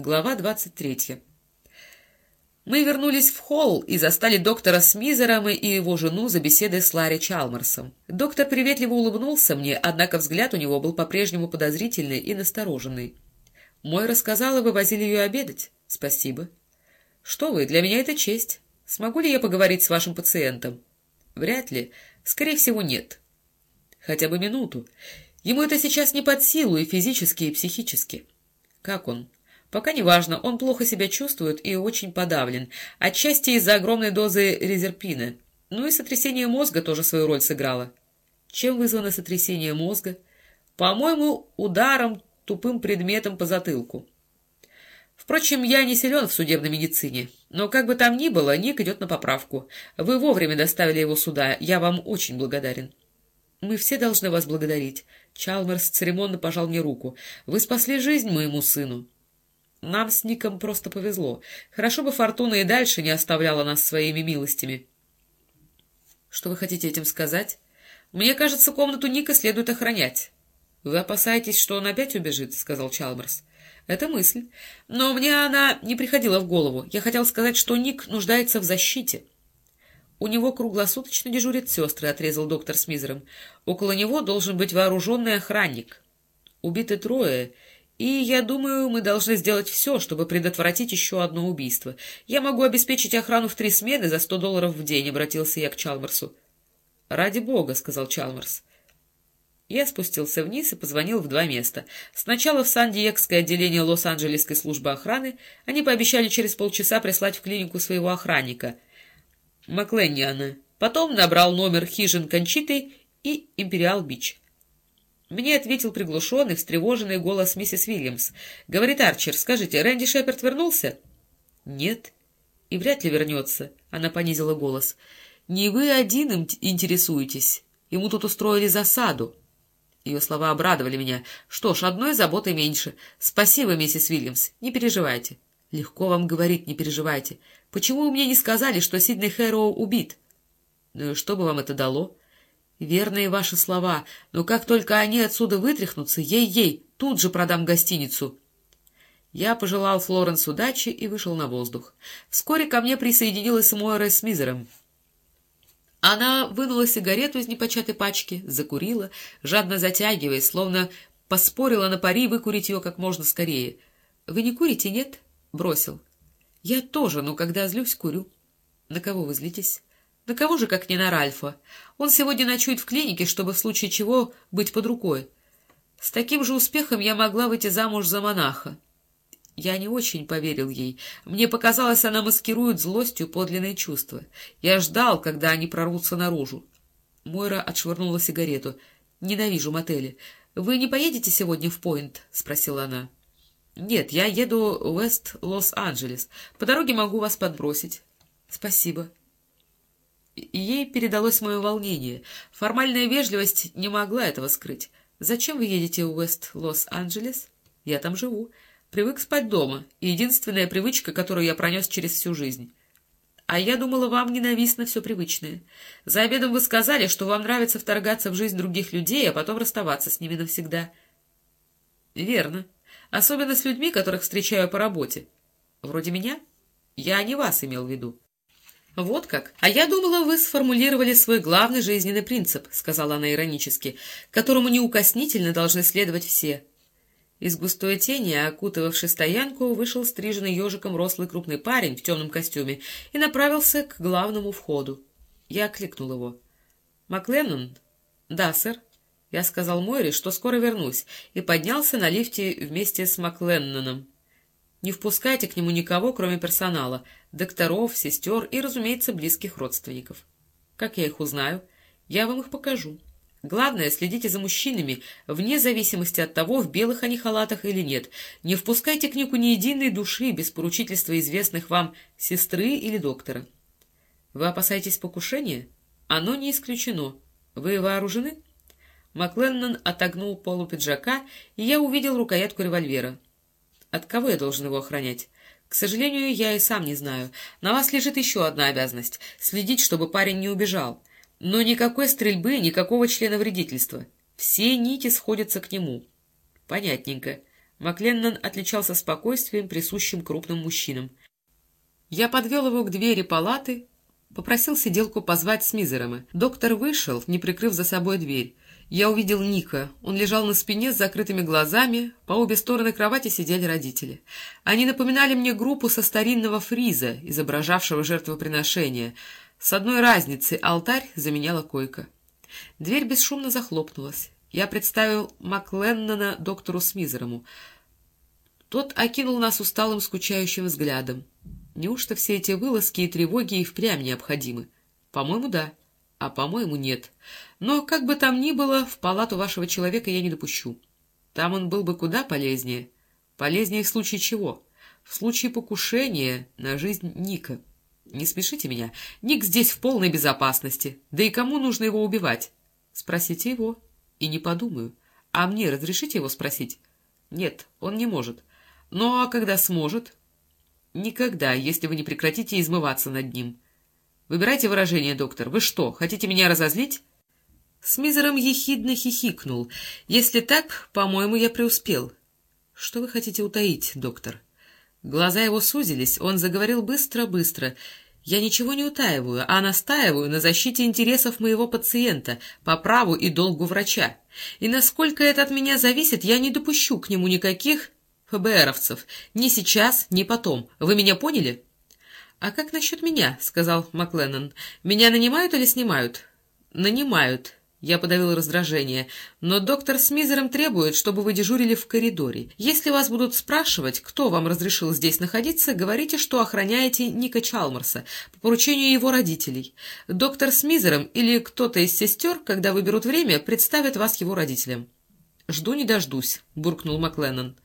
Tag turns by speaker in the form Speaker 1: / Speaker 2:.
Speaker 1: Глава двадцать третья. Мы вернулись в холл и застали доктора Смизером и его жену за беседой с Ларри Чалмарсом. Доктор приветливо улыбнулся мне, однако взгляд у него был по-прежнему подозрительный и настороженный. Мой рассказала, вы возили ее обедать. Спасибо. Что вы, для меня это честь. Смогу ли я поговорить с вашим пациентом? Вряд ли. Скорее всего, нет. Хотя бы минуту. Ему это сейчас не под силу и физически, и психически. Как он? Пока не важно, он плохо себя чувствует и очень подавлен, отчасти из-за огромной дозы резерпина. Ну и сотрясение мозга тоже свою роль сыграло. Чем вызвано сотрясение мозга? По-моему, ударом тупым предметом по затылку. Впрочем, я не силен в судебной медицине, но как бы там ни было, Ник идет на поправку. Вы вовремя доставили его сюда, я вам очень благодарен. Мы все должны вас благодарить. Чалмерс церемонно пожал мне руку. Вы спасли жизнь моему сыну. Нам с Ником просто повезло. Хорошо бы Фортуна и дальше не оставляла нас своими милостями. Что вы хотите этим сказать? Мне кажется, комнату Ника следует охранять. Вы опасаетесь, что он опять убежит, — сказал Чалмерс. Это мысль. Но мне она не приходила в голову. Я хотел сказать, что Ник нуждается в защите. У него круглосуточно дежурят сестры, — отрезал доктор Смизером. Около него должен быть вооруженный охранник. Убиты трое, и я думаю, мы должны сделать все, чтобы предотвратить еще одно убийство. Я могу обеспечить охрану в три смены за сто долларов в день, — обратился я к Чалмарсу. — Ради бога, — сказал Чалмарс. Я спустился вниз и позвонил в два места. Сначала в Сан-Диегское отделение Лос-Анджелесской службы охраны. Они пообещали через полчаса прислать в клинику своего охранника. Макленниана. Потом набрал номер хижин Кончиты и Империал-Бич. Мне ответил приглушенный, встревоженный голос миссис Уильямс. «Говорит Арчер, скажите, Рэнди Шепард вернулся?» «Нет. И вряд ли вернется», — она понизила голос. «Не вы один им интересуетесь. Ему тут устроили засаду». Ее слова обрадовали меня. «Что ж, одной заботы меньше. Спасибо, миссис Уильямс. Не переживайте». «Легко вам говорить, не переживайте. Почему вы мне не сказали, что Сидней Хэроу убит?» «Ну и что бы вам это дало?» Верные ваши слова, но как только они отсюда вытряхнутся, ей-ей, тут же продам гостиницу. Я пожелал Флоренс удачи и вышел на воздух. Вскоре ко мне присоединилась Мойра с Мизером. Она вынула сигарету из непочатой пачки, закурила, жадно затягиваясь, словно поспорила на пари выкурить ее как можно скорее. — Вы не курите, нет? — бросил. — Я тоже, но когда злюсь, курю. — На кого вы злитесь? На кого же, как не на Ральфа? Он сегодня ночует в клинике, чтобы в случае чего быть под рукой. С таким же успехом я могла выйти замуж за монаха. Я не очень поверил ей. Мне показалось, она маскирует злостью подлинные чувства. Я ждал, когда они прорвутся наружу. Мойра отшвырнула сигарету. «Ненавижу мотели. Вы не поедете сегодня в Пойнт?» — спросила она. «Нет, я еду в Вест-Лос-Анджелес. По дороге могу вас подбросить». «Спасибо». Ей передалось мое волнение. Формальная вежливость не могла этого скрыть. «Зачем вы едете в Уэст-Лос-Анджелес?» «Я там живу. Привык спать дома. Единственная привычка, которую я пронес через всю жизнь». «А я думала, вам ненавистно все привычное. За обедом вы сказали, что вам нравится вторгаться в жизнь других людей, а потом расставаться с ними навсегда». «Верно. Особенно с людьми, которых встречаю по работе. Вроде меня? Я не вас имел в виду». «Вот как? А я думала, вы сформулировали свой главный жизненный принцип», — сказала она иронически, — «которому неукоснительно должны следовать все». Из густой тени, окутывавшей стоянку, вышел стриженный ежиком рослый крупный парень в темном костюме и направился к главному входу. Я окликнул его. «Макленнон?» «Да, сэр». Я сказал Мойре, что скоро вернусь, и поднялся на лифте вместе с Макленноном. Не впускайте к нему никого, кроме персонала, докторов, сестер и, разумеется, близких родственников. Как я их узнаю? Я вам их покажу. Главное, следите за мужчинами, вне зависимости от того, в белых они халатах или нет. Не впускайте к Нику ни единой души без поручительства известных вам сестры или доктора. Вы опасаетесь покушения? Оно не исключено. Вы вооружены? Макленнон отогнул полу пиджака, и я увидел рукоятку револьвера. От кого я должен его охранять? К сожалению, я и сам не знаю. На вас лежит еще одна обязанность — следить, чтобы парень не убежал. Но никакой стрельбы, никакого члена вредительства. Все нити сходятся к нему. Понятненько. Макленнон отличался спокойствием, присущим крупным мужчинам. Я подвел его к двери палаты, попросил сиделку позвать Смизерема. Доктор вышел, не прикрыв за собой дверь. Я увидел Ника. Он лежал на спине с закрытыми глазами. По обе стороны кровати сидели родители. Они напоминали мне группу со старинного фриза, изображавшего жертвоприношение. С одной разницей алтарь заменяла койка. Дверь бесшумно захлопнулась. Я представил Макленнона доктору Смизерому. Тот окинул нас усталым, скучающим взглядом. Неужто все эти вылазки и тревоги и впрямь необходимы? По-моему, да. А по-моему, нет. Но, как бы там ни было, в палату вашего человека я не допущу. Там он был бы куда полезнее. Полезнее в случае чего? В случае покушения на жизнь Ника. Не смешите меня. Ник здесь в полной безопасности. Да и кому нужно его убивать? Спросите его. И не подумаю. А мне разрешите его спросить? Нет, он не может. Ну, а когда сможет? Никогда, если вы не прекратите измываться над ним. Выбирайте выражение, доктор. Вы что, хотите меня разозлить? С Мизером ехидно хихикнул. Если так, по-моему, я преуспел. Что вы хотите утаить, доктор? Глаза его сузились, он заговорил быстро-быстро. Я ничего не утаиваю, а настаиваю на защите интересов моего пациента по праву и долгу врача. И насколько это от меня зависит, я не допущу к нему никаких ФБРовцев. Ни сейчас, ни потом. Вы меня поняли?» «А как насчет меня?» — сказал Макленнон. «Меня нанимают или снимают?» «Нанимают». Я подавил раздражение. «Но доктор с Мизером требует, чтобы вы дежурили в коридоре. Если вас будут спрашивать, кто вам разрешил здесь находиться, говорите, что охраняете Ника Чалмарса по поручению его родителей. Доктор с Мизером или кто-то из сестер, когда выберут время, представят вас его родителям». «Жду не дождусь», — буркнул Макленнон.